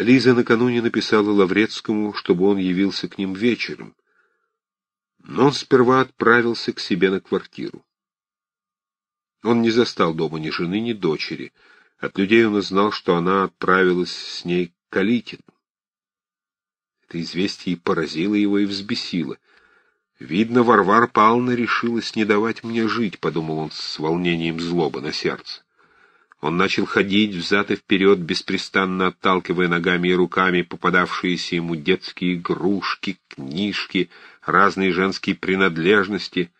Лиза накануне написала Лаврецкому, чтобы он явился к ним вечером. Но он сперва отправился к себе на квартиру. Он не застал дома ни жены, ни дочери. От людей он узнал, что она отправилась с ней к Калитину. Это известие и поразило его, и взбесило. «Видно, Варвара Павловна решилась не давать мне жить», — подумал он с волнением злобы на сердце. Он начал ходить взад и вперед, беспрестанно отталкивая ногами и руками попадавшиеся ему детские игрушки, книжки, разные женские принадлежности.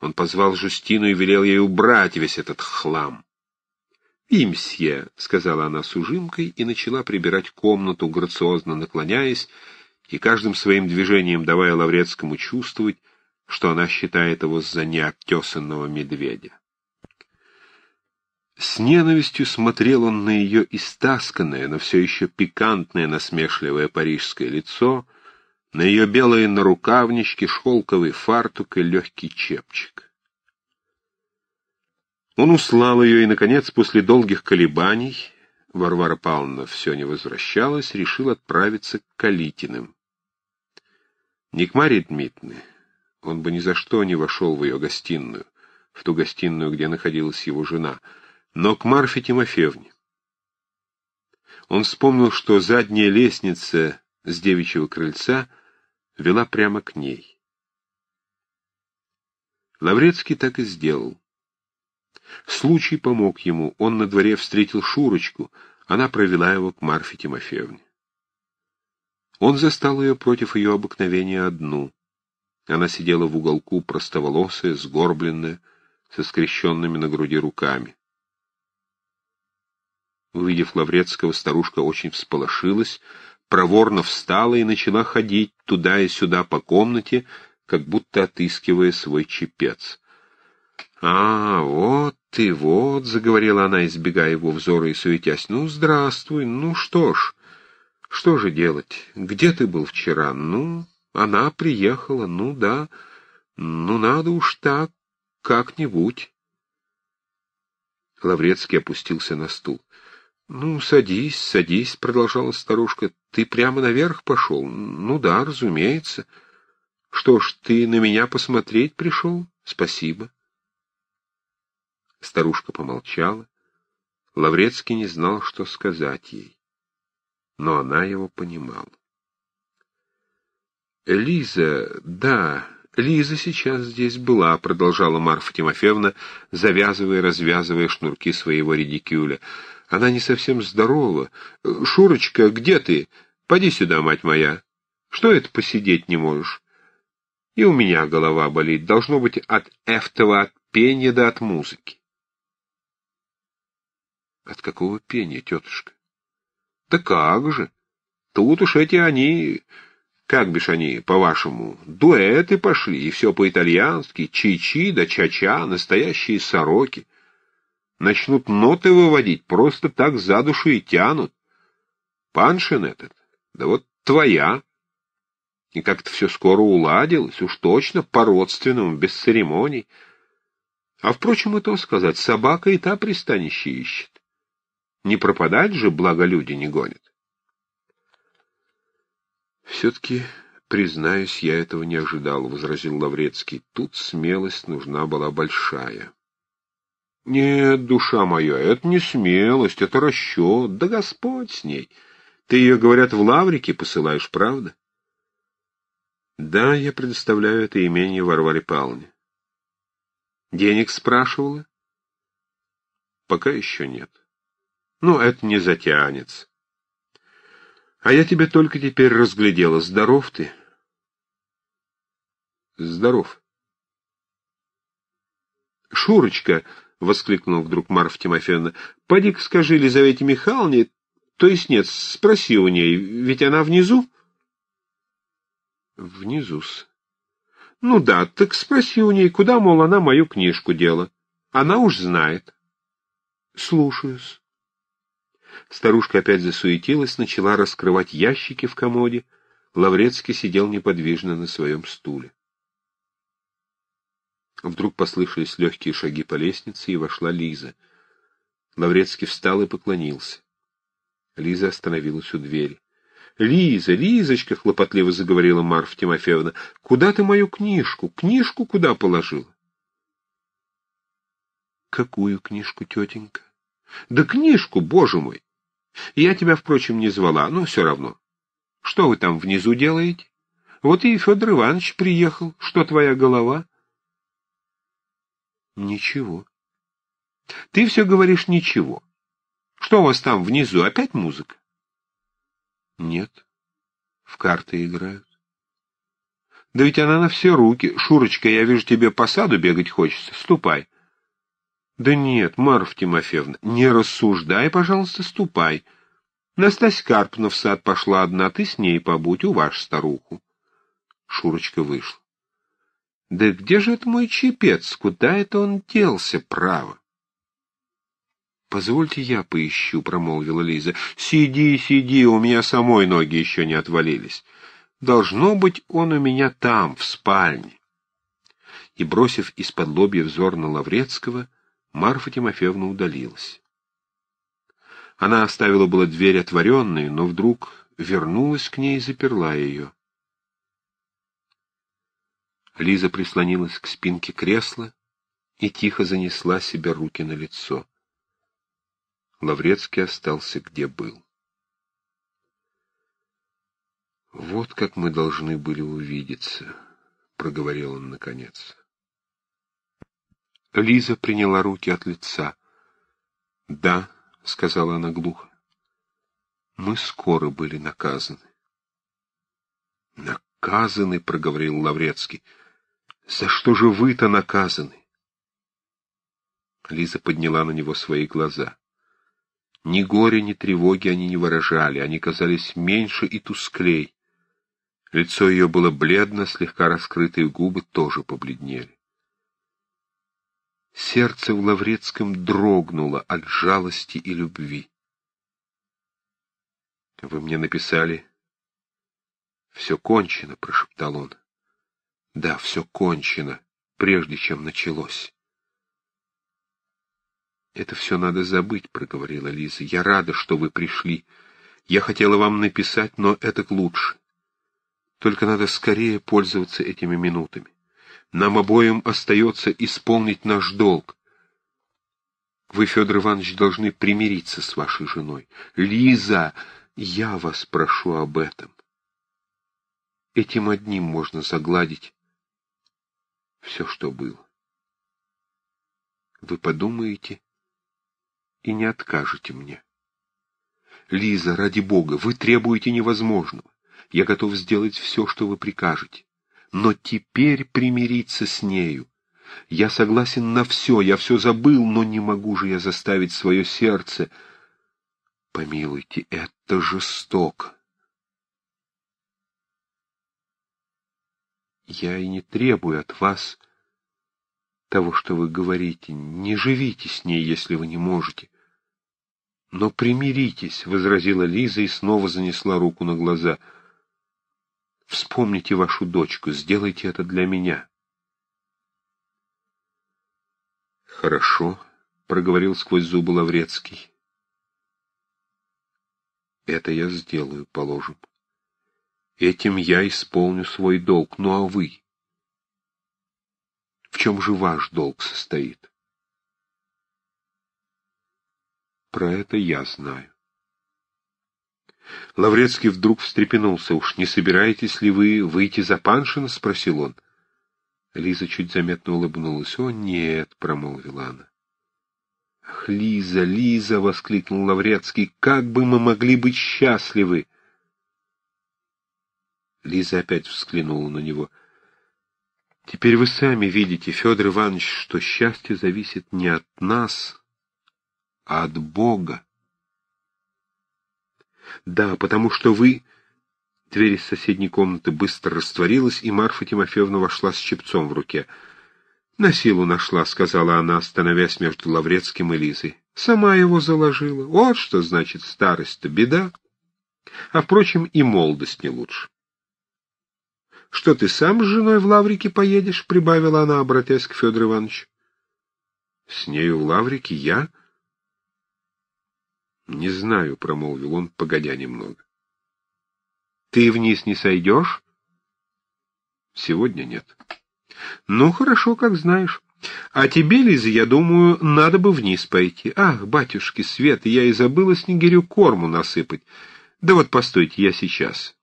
Он позвал Жустину и велел ей убрать весь этот хлам. «Имсье», — сказала она с ужимкой и начала прибирать комнату, грациозно наклоняясь, и каждым своим движением давая Лаврецкому чувствовать, что она считает его за необтесанного медведя. С ненавистью смотрел он на ее истасканное, но все еще пикантное, насмешливое парижское лицо, на ее белые нарукавнички, шелковый фартук и легкий чепчик. Он услал ее и, наконец, после долгих колебаний, Варвара Павловна все не возвращалась, решил отправиться к Калитиным. Не к Марье Дмитриевне, он бы ни за что не вошел в ее гостиную, в ту гостиную, где находилась его жена — но к Марфе Тимофеевне. Он вспомнил, что задняя лестница с девичьего крыльца вела прямо к ней. Лаврецкий так и сделал. Случай помог ему, он на дворе встретил Шурочку, она провела его к Марфе Тимофеевне. Он застал ее против ее обыкновения одну. Она сидела в уголку, простоволосая, сгорбленная, со скрещенными на груди руками. Увидев Лаврецкого, старушка очень всполошилась, проворно встала и начала ходить туда и сюда по комнате, как будто отыскивая свой чепец. — А, вот ты, вот, — заговорила она, избегая его взора и суетясь, — ну, здравствуй, ну что ж, что же делать, где ты был вчера? Ну, она приехала, ну да, ну надо уж так, как-нибудь. Лаврецкий опустился на стул. «Ну, садись, садись», — продолжала старушка. «Ты прямо наверх пошел? Ну да, разумеется. Что ж, ты на меня посмотреть пришел? Спасибо». Старушка помолчала. Лаврецкий не знал, что сказать ей. Но она его понимала. «Лиза, да, Лиза сейчас здесь была», — продолжала Марфа Тимофеевна, завязывая и развязывая шнурки своего редикюля. Она не совсем здорова. Шурочка, где ты? Поди сюда, мать моя. Что это посидеть не можешь? И у меня голова болит. Должно быть от эфтова, от пения да от музыки. От какого пения, тетушка? Да как же? Тут уж эти они, как бишь они, по-вашему, дуэты пошли, и все по-итальянски, чи-чи да ча-ча, настоящие сороки начнут ноты выводить, просто так за душу и тянут. Паншин этот, да вот твоя. И как-то все скоро уладилось, уж точно, по-родственному, без церемоний. А, впрочем, и то сказать, собака и та пристанище ищет. Не пропадать же, благо люди не гонят. Все-таки, признаюсь, я этого не ожидал, — возразил Лаврецкий. Тут смелость нужна была большая. Нет, душа моя, это не смелость, это расчет, да Господь с ней. Ты ее, говорят, в Лаврике посылаешь, правда? Да, я предоставляю это имение Варваре Павловне. Денег спрашивала? Пока еще нет. Ну, это не затянется. А я тебя только теперь разглядела. Здоров ты? Здоров. Шурочка, — воскликнул вдруг Марфа Тимофеевна. — Поди-ка скажи Елизавете Михайловне, то есть нет, спроси у ней, ведь она внизу? — Внизу-с. — Ну да, так спроси у ней, куда, мол, она мою книжку дела. Она уж знает. — Слушаюсь. Старушка опять засуетилась, начала раскрывать ящики в комоде. Лаврецкий сидел неподвижно на своем стуле. Вдруг послышались легкие шаги по лестнице, и вошла Лиза. Лаврецкий встал и поклонился. Лиза остановилась у двери. «Лиза, Лизочка!» — хлопотливо заговорила Марфа Тимофеевна. «Куда ты мою книжку? Книжку куда положила?» «Какую книжку, тетенька?» «Да книжку, боже мой! Я тебя, впрочем, не звала, но все равно. Что вы там внизу делаете? Вот и Федор Иванович приехал. Что твоя голова?» «Ничего». «Ты все говоришь «ничего». Что у вас там внизу? Опять музыка?» Нет. В карты играют. Да ведь она на все руки. Шурочка, я вижу, тебе по саду бегать хочется. Ступай. Да нет, Марфа Тимофеевна, не рассуждай, пожалуйста, ступай. Настасья Карпна в сад пошла одна, ты с ней побудь, у вашу старуху. Шурочка вышла. Да где же это мой чепец? Куда это он делся, право? «Позвольте я поищу», — промолвила Лиза. «Сиди, сиди, у меня самой ноги еще не отвалились. Должно быть, он у меня там, в спальне». И, бросив из-под лобья взор на Лаврецкого, Марфа Тимофеевна удалилась. Она оставила было дверь отворенной, но вдруг вернулась к ней и заперла ее. Лиза прислонилась к спинке кресла и тихо занесла себе руки на лицо. Лаврецкий остался где был. «Вот как мы должны были увидеться», — проговорил он наконец. Лиза приняла руки от лица. «Да», — сказала она глухо, — «мы скоро были наказаны». «Наказаны», — проговорил Лаврецкий. «За что же вы-то наказаны?» Лиза подняла на него свои глаза. Ни горя, ни тревоги они не выражали, они казались меньше и тусклей. Лицо ее было бледно, слегка раскрытые губы тоже побледнели. Сердце в Лаврецком дрогнуло от жалости и любви. — Вы мне написали... — Все кончено, — прошептал он. — Да, все кончено, прежде чем началось. «Это все надо забыть», — проговорила Лиза. «Я рада, что вы пришли. Я хотела вам написать, но это к лучше. Только надо скорее пользоваться этими минутами. Нам обоим остается исполнить наш долг. Вы, Федор Иванович, должны примириться с вашей женой. Лиза, я вас прошу об этом. Этим одним можно загладить все, что было. Вы подумаете и не откажете мне. Лиза, ради Бога, вы требуете невозможного. Я готов сделать все, что вы прикажете. Но теперь примириться с нею. Я согласен на все, я все забыл, но не могу же я заставить свое сердце. Помилуйте, это жестоко. Я и не требую от вас того, что вы говорите. Не живите с ней, если вы не можете. «Но примиритесь», — возразила Лиза и снова занесла руку на глаза. «Вспомните вашу дочку, сделайте это для меня». «Хорошо», — проговорил сквозь зубы Лаврецкий. «Это я сделаю, положим. Этим я исполню свой долг. Ну а вы? В чем же ваш долг состоит?» Про это я знаю. Лаврецкий вдруг встрепенулся. «Уж не собираетесь ли вы выйти за Паншина?» — спросил он. Лиза чуть заметно улыбнулась. «О, нет!» — промолвила она. «Ах, Лиза, Лиза!» — воскликнул Лаврецкий. «Как бы мы могли быть счастливы!» Лиза опять взглянула на него. «Теперь вы сами видите, Федор Иванович, что счастье зависит не от нас, а от Бога. Да, потому что вы... Дверь из соседней комнаты быстро растворилась, и Марфа Тимофеевна вошла с чепцом в руке. «На силу нашла», — сказала она, становясь между Лаврецким и Лизой. «Сама его заложила. Вот что значит старость-то, беда. А, впрочем, и молодость не лучше». «Что, ты сам с женой в Лаврике поедешь?» — прибавила она, обратясь к Федору Ивановичу. «С нею в Лаврике я?» Не знаю, — промолвил он, погодя немного. Ты вниз не сойдешь? Сегодня нет. Ну, хорошо, как знаешь. А тебе, Лиза, я думаю, надо бы вниз пойти. Ах, батюшки, Свет, я и забыла снегирю корму насыпать. Да вот, постойте, я сейчас.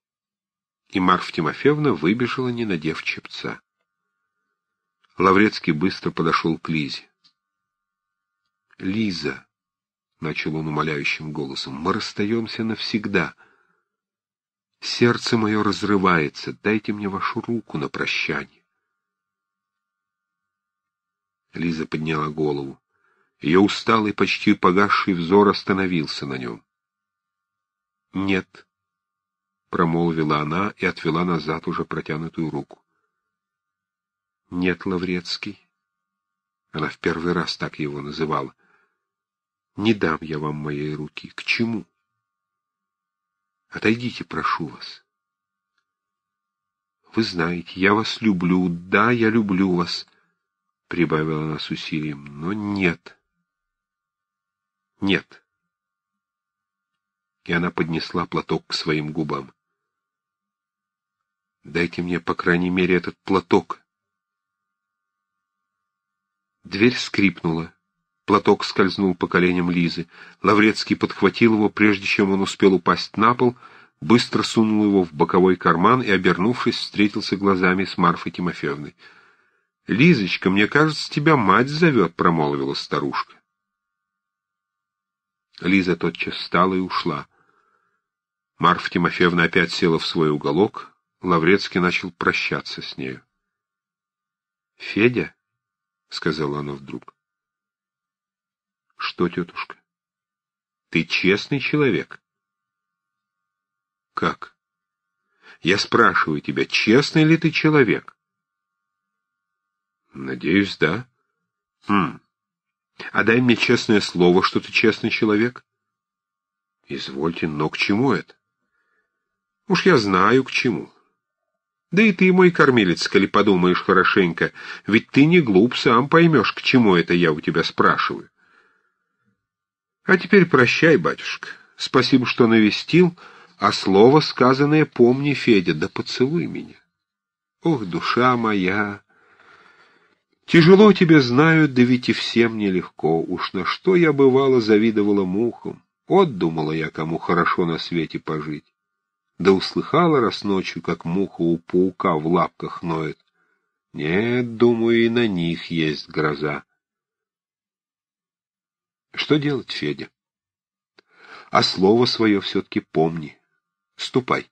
И Марфа Тимофеевна выбежала, не надев чепца. Лаврецкий быстро подошел к Лизе. «Лиза», — начал он умоляющим голосом, — «мы расстаемся навсегда. Сердце мое разрывается, дайте мне вашу руку на прощание». Лиза подняла голову. Ее усталый, почти погасший взор остановился на нем. «Нет», — промолвила она и отвела назад уже протянутую руку. «Нет, Лаврецкий». Она в первый раз так его называла. Не дам я вам моей руки. К чему? Отойдите, прошу вас. Вы знаете, я вас люблю. Да, я люблю вас, — прибавила она с усилием. Но нет. Нет. И она поднесла платок к своим губам. Дайте мне, по крайней мере, этот платок. Дверь скрипнула. Платок скользнул по коленям Лизы. Лаврецкий подхватил его, прежде чем он успел упасть на пол, быстро сунул его в боковой карман и, обернувшись, встретился глазами с Марфой Тимофеевной. — Лизочка, мне кажется, тебя мать зовет, — промолвила старушка. Лиза тотчас встала и ушла. Марфа Тимофеевна опять села в свой уголок. Лаврецкий начал прощаться с нею. — Федя, — сказала она вдруг, — что, тетушка? Ты честный человек? Как? Я спрашиваю тебя, честный ли ты человек? Надеюсь, да. Хм. А дай мне честное слово, что ты честный человек. Извольте, но к чему это? Уж я знаю, к чему. Да и ты, мой кормилец, коли подумаешь хорошенько, ведь ты не глуп, сам поймешь, к чему это я у тебя спрашиваю. А теперь прощай, батюшка. Спасибо, что навестил, а слово сказанное помни, Федя, да поцелуй меня. Ох, душа моя! Тяжело тебе знаю, да ведь и всем нелегко. Уж на что я, бывало, завидовала мухам. Вот думала я, кому хорошо на свете пожить. Да услыхала раз ночью, как муха у паука в лапках ноет. Нет, думаю, и на них есть гроза. Что делать, Федя? А слово свое все-таки помни. Ступай.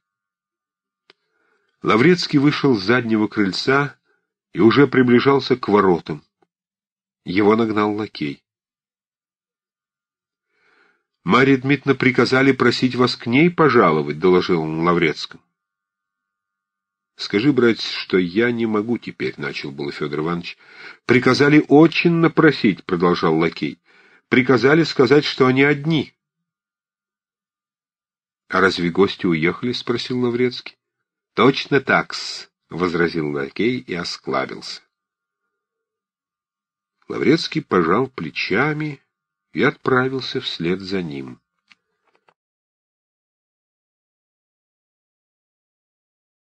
Лаврецкий вышел с заднего крыльца и уже приближался к воротам. Его нагнал лакей. «Марья Дмитриевна приказали просить вас к ней пожаловать», — доложил он Лаврецкому. «Скажи, братец, что я не могу теперь», — начал было Федор Иванович. «Приказали очень напросить», — продолжал лакей приказали сказать, что они одни. — А разве гости уехали? — спросил Лаврецкий. — Точно так-с, — возразил лакей и осклабился. Лаврецкий пожал плечами и отправился вслед за ним.